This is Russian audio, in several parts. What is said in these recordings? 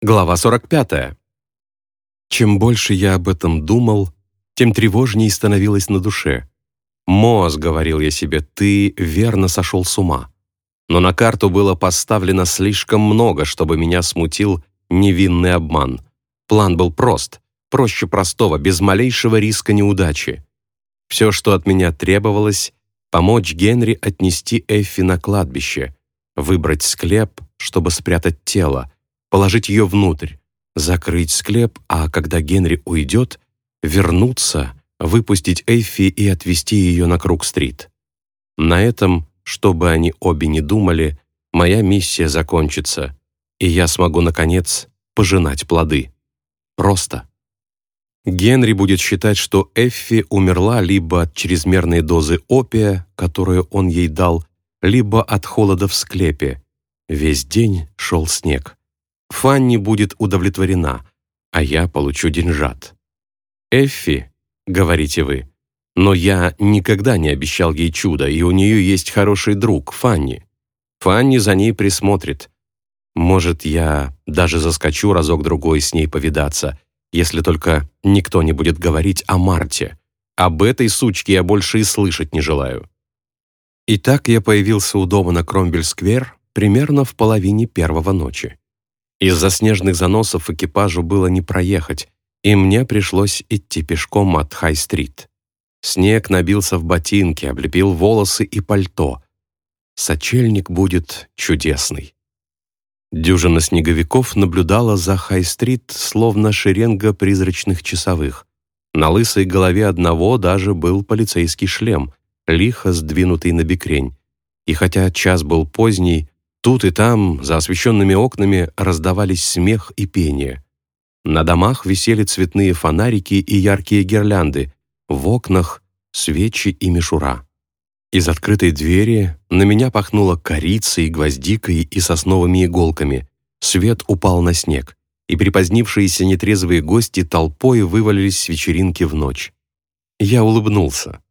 Глава 45. Чем больше я об этом думал, тем тревожнее становилось на душе. «Моз», — говорил я себе, — «ты верно сошел с ума». Но на карту было поставлено слишком много, чтобы меня смутил невинный обман. План был прост, проще простого, без малейшего риска неудачи. Все, что от меня требовалось, помочь Генри отнести Эффи на кладбище, выбрать склеп, чтобы спрятать тело, положить ее внутрь, закрыть склеп, а когда Генри уйдет, вернуться, выпустить Эйфи и отвезти ее на Круг-стрит. На этом, чтобы они обе не думали, моя миссия закончится, и я смогу, наконец, пожинать плоды. Просто. Генри будет считать, что Эффи умерла либо от чрезмерной дозы опия, которую он ей дал, либо от холода в склепе. Весь день шел снег. Фанни будет удовлетворена, а я получу деньжат. Эффи, говорите вы, но я никогда не обещал ей чуда, и у нее есть хороший друг, Фанни. Фанни за ней присмотрит. Может, я даже заскочу разок-другой с ней повидаться, если только никто не будет говорить о Марте. Об этой сучке я больше и слышать не желаю. Итак, я появился у дома на Кромбель-сквер примерно в половине первого ночи. Из-за снежных заносов экипажу было не проехать, и мне пришлось идти пешком от Хай-стрит. Снег набился в ботинки, облепил волосы и пальто. Сочельник будет чудесный. Дюжина снеговиков наблюдала за Хай-стрит, словно шеренга призрачных часовых. На лысой голове одного даже был полицейский шлем, лихо сдвинутый на бекрень. И хотя час был поздний, Тут и там, за освещенными окнами, раздавались смех и пение. На домах висели цветные фонарики и яркие гирлянды, в окнах — свечи и мишура. Из открытой двери на меня пахнуло корицей, гвоздикой и сосновыми иголками. Свет упал на снег, и припозднившиеся нетрезвые гости толпой вывалились с вечеринки в ночь. Я улыбнулся.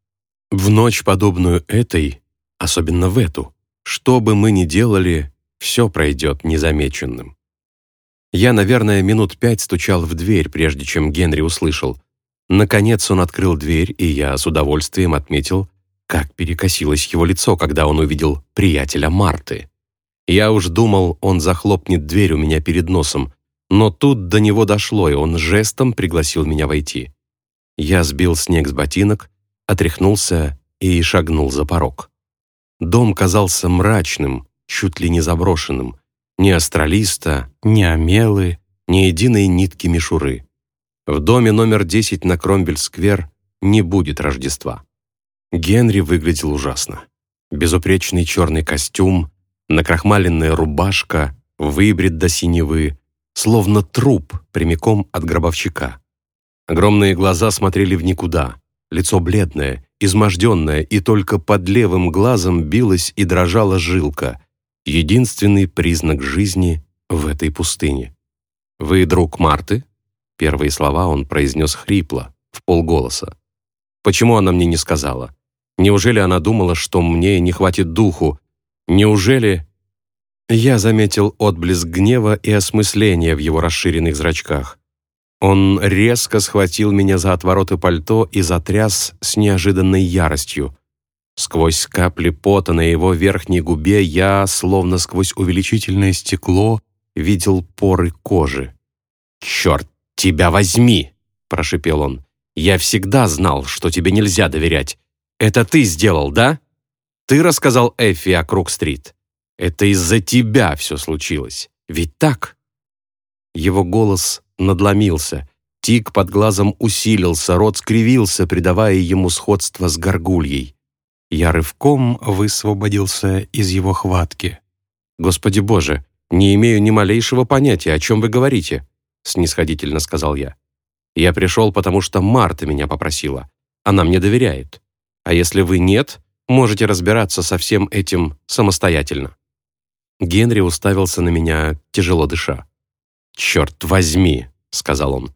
В ночь, подобную этой, особенно в эту, что бы мы ни делали, все пройдет незамеченным. Я, наверное, минут пять стучал в дверь, прежде чем Генри услышал. Наконец он открыл дверь, и я с удовольствием отметил, как перекосилось его лицо, когда он увидел приятеля Марты. Я уж думал, он захлопнет дверь у меня перед носом, но тут до него дошло, и он жестом пригласил меня войти. Я сбил снег с ботинок, отряхнулся и шагнул за порог. Дом казался мрачным, чуть ли не заброшенным. Ни астралиста, ни омелы, ни единой нитки мишуры. В доме номер 10 на Кромбель-сквер не будет Рождества. Генри выглядел ужасно. Безупречный черный костюм, накрахмаленная рубашка, выбрит до синевы, словно труп прямиком от гробовщика. Огромные глаза смотрели в никуда, лицо бледное, изможденная, и только под левым глазом билась и дрожала жилка, единственный признак жизни в этой пустыне. «Вы друг Марты?» Первые слова он произнес хрипло, в полголоса. «Почему она мне не сказала? Неужели она думала, что мне не хватит духу? Неужели...» Я заметил отблеск гнева и осмысления в его расширенных зрачках. Он резко схватил меня за отвороты пальто и затряс с неожиданной яростью. Сквозь капли пота на его верхней губе я, словно сквозь увеличительное стекло, видел поры кожи. «Черт, тебя возьми!» – прошипел он. «Я всегда знал, что тебе нельзя доверять. Это ты сделал, да? Ты рассказал Эффи о Круг-стрит. Это из-за тебя все случилось. Ведь так?» Его голос надломился. Тик под глазом усилился, рот скривился, придавая ему сходство с горгульей. Я рывком высвободился из его хватки. «Господи Боже, не имею ни малейшего понятия, о чем вы говорите», снисходительно сказал я. «Я пришел, потому что Марта меня попросила. Она мне доверяет. А если вы нет, можете разбираться со всем этим самостоятельно». Генри уставился на меня, тяжело дыша. «Черт возьми», — сказал он.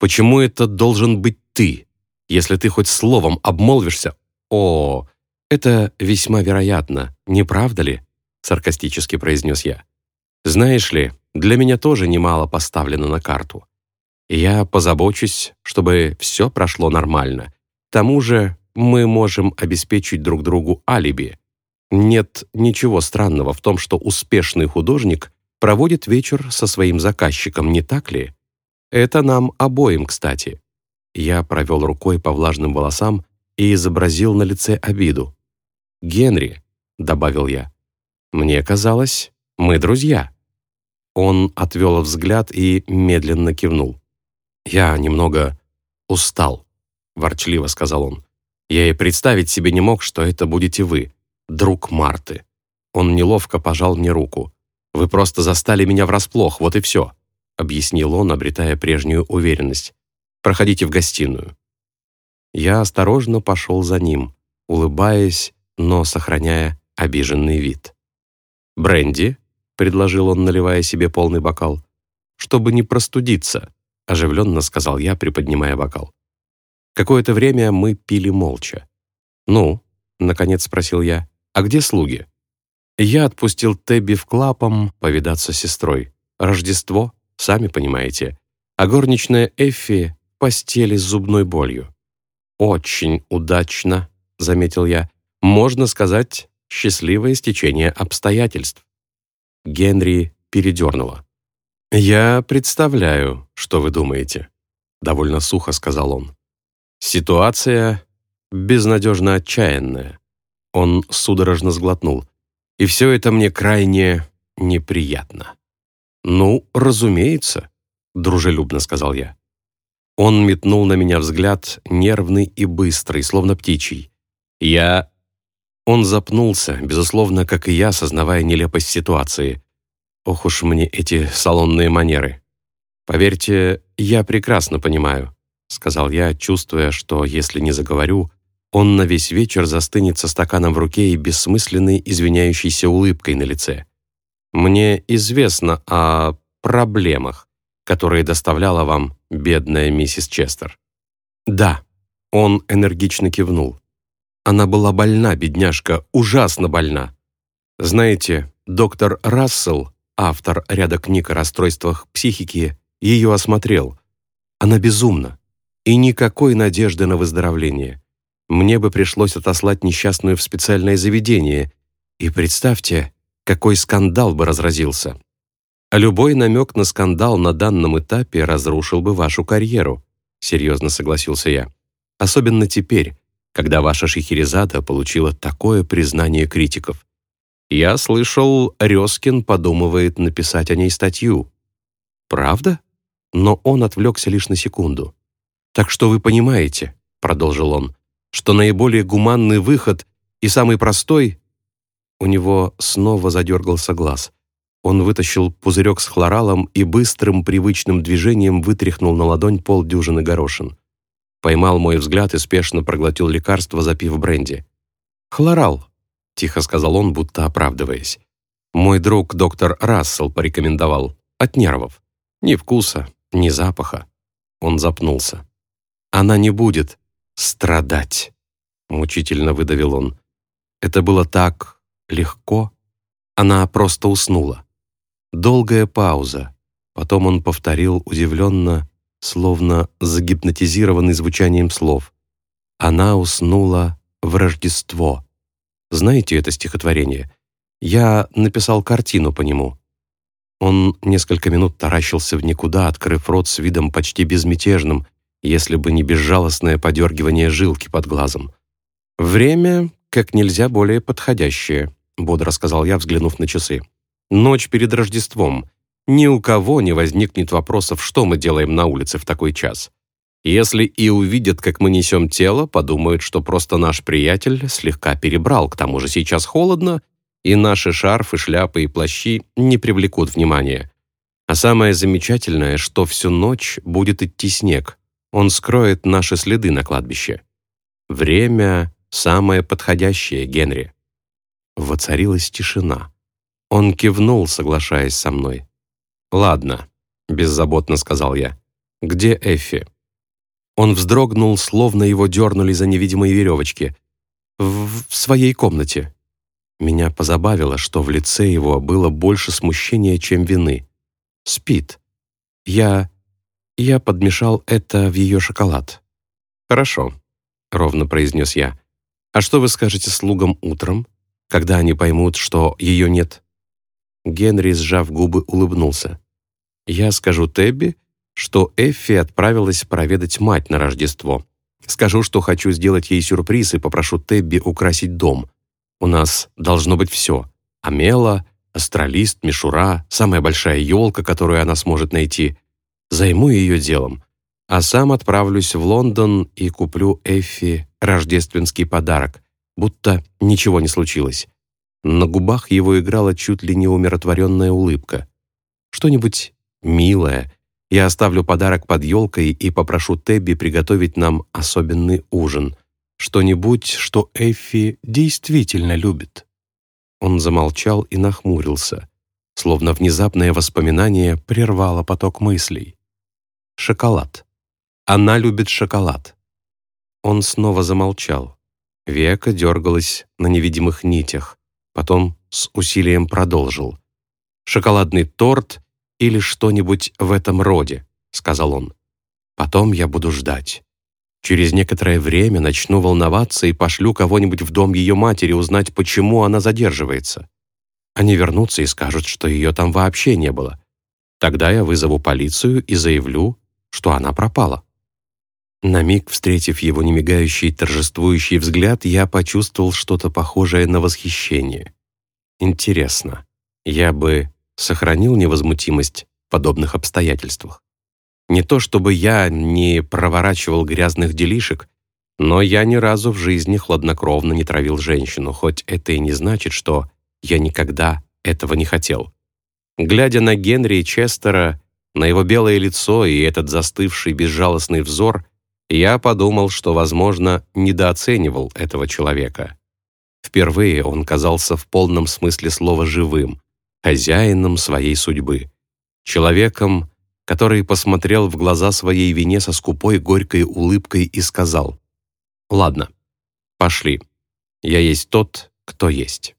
«Почему это должен быть ты? Если ты хоть словом обмолвишься...» «О, это весьма вероятно, не правда ли?» — саркастически произнес я. Знаешь ли, для меня тоже немало поставлено на карту. Я позабочусь, чтобы все прошло нормально. К тому же мы можем обеспечить друг другу алиби. Нет ничего странного в том, что успешный художник проводит вечер со своим заказчиком, не так ли? Это нам обоим, кстати. Я провел рукой по влажным волосам и изобразил на лице обиду. «Генри», — добавил я, — «мне казалось, мы друзья». Он отвел взгляд и медленно кивнул. «Я немного устал», — ворчливо сказал он. «Я и представить себе не мог, что это будете вы, друг Марты». Он неловко пожал мне руку. «Вы просто застали меня врасплох, вот и все», — объяснил он, обретая прежнюю уверенность. «Проходите в гостиную». Я осторожно пошел за ним, улыбаясь, но сохраняя обиженный вид. «Бренди?» — предложил он, наливая себе полный бокал. «Чтобы не простудиться», — оживленно сказал я, приподнимая бокал. Какое-то время мы пили молча. «Ну?» — наконец спросил я. «А где слуги?» Я отпустил Тебби в клапом повидаться с сестрой. Рождество, сами понимаете. А горничная Эффи в постели с зубной болью. «Очень удачно», — заметил я. «Можно сказать, счастливое стечение обстоятельств». Генри передернуло. «Я представляю, что вы думаете», — довольно сухо сказал он. «Ситуация безнадежно отчаянная». Он судорожно сглотнул. «И все это мне крайне неприятно». «Ну, разумеется», — дружелюбно сказал я. Он метнул на меня взгляд, нервный и быстрый, словно птичий. Я... Он запнулся, безусловно, как и я, осознавая нелепость ситуации. Ох уж мне эти салонные манеры. «Поверьте, я прекрасно понимаю», — сказал я, чувствуя, что если не заговорю, он на весь вечер застынет со стаканом в руке и бессмысленной извиняющейся улыбкой на лице. «Мне известно о проблемах, которые доставляла вам бедная миссис Честер». «Да», — он энергично кивнул. «Она была больна, бедняжка, ужасно больна. Знаете, доктор Рассел автор ряда книг о расстройствах психики, ее осмотрел. Она безумна. И никакой надежды на выздоровление. Мне бы пришлось отослать несчастную в специальное заведение. И представьте, какой скандал бы разразился. А любой намек на скандал на данном этапе разрушил бы вашу карьеру, серьезно согласился я. Особенно теперь, когда ваша Шехерезада получила такое признание критиков. Я слышал, Резкин подумывает написать о ней статью. Правда? Но он отвлекся лишь на секунду. Так что вы понимаете, продолжил он, что наиболее гуманный выход и самый простой у него снова задергался глаз. Он вытащил пузырек с хлоралом и быстрым привычным движением вытряхнул на ладонь полдюжины горошин. Поймал мой взгляд и спешно проглотил лекарство, запив бренди. «Хлорал», — тихо сказал он, будто оправдываясь. «Мой друг доктор Рассел порекомендовал. От нервов. Ни вкуса, ни запаха». Он запнулся. «Она не будет страдать», — мучительно выдавил он. Это было так легко. Она просто уснула. Долгая пауза. Потом он повторил удивленно, словно загипнотизированный звучанием слов. Она уснула в Рождество. Знаете это стихотворение? Я написал картину по нему». Он несколько минут таращился в никуда, открыв рот с видом почти безмятежным, если бы не безжалостное подергивание жилки под глазом. «Время как нельзя более подходящее», — бодро сказал я, взглянув на часы. «Ночь перед Рождеством. Ни у кого не возникнет вопросов, что мы делаем на улице в такой час. Если и увидят, как мы несем тело, подумают, что просто наш приятель слегка перебрал, к тому же сейчас холодно, и наши шарфы, шляпы и плащи не привлекут внимания. А самое замечательное, что всю ночь будет идти снег. Он скроет наши следы на кладбище. Время самое подходящее, Генри. Воцарилась тишина. Он кивнул, соглашаясь со мной. «Ладно», — беззаботно сказал я. «Где Эффи?» Он вздрогнул, словно его дернули за невидимые веревочки. В, в своей комнате. Меня позабавило, что в лице его было больше смущения, чем вины. «Спит. Я... я подмешал это в ее шоколад». «Хорошо», — ровно произнес я. «А что вы скажете слугам утром, когда они поймут, что ее нет?» Генри, сжав губы, улыбнулся. «Я скажу Тебби, что Эффи отправилась проведать мать на Рождество. Скажу, что хочу сделать ей сюрприз и попрошу Тебби украсить дом. У нас должно быть все. Амела, астралист, мишура, самая большая елка, которую она сможет найти. Займу ее делом. А сам отправлюсь в Лондон и куплю Эффи рождественский подарок, будто ничего не случилось. На губах его играла чуть ли не умиротворенная улыбка. Что-нибудь милое, я оставлю подарок под елкой и попрошу Тебби приготовить нам особенный ужин. Что-нибудь, что Эффи действительно любит». Он замолчал и нахмурился, словно внезапное воспоминание прервало поток мыслей. «Шоколад. Она любит шоколад». Он снова замолчал. Века дергалась на невидимых нитях, потом с усилием продолжил. «Шоколадный торт или что-нибудь в этом роде», — сказал он. «Потом я буду ждать. Через некоторое время начну волноваться и пошлю кого-нибудь в дом ее матери узнать, почему она задерживается. Они вернутся и скажут, что ее там вообще не было. Тогда я вызову полицию и заявлю, что она пропала». На миг, встретив его немигающий торжествующий взгляд, я почувствовал что-то похожее на восхищение. Интересно, я бы сохранил невозмутимость в подобных обстоятельствах. Не то чтобы я не проворачивал грязных делишек, но я ни разу в жизни хладнокровно не травил женщину, хоть это и не значит, что я никогда этого не хотел. Глядя на Генри Честера, на его белое лицо и этот застывший безжалостный взор, я подумал, что, возможно, недооценивал этого человека. Впервые он казался в полном смысле слова живым, хозяином своей судьбы, человеком, который посмотрел в глаза своей вине со скупой горькой улыбкой и сказал «Ладно, пошли, я есть тот, кто есть».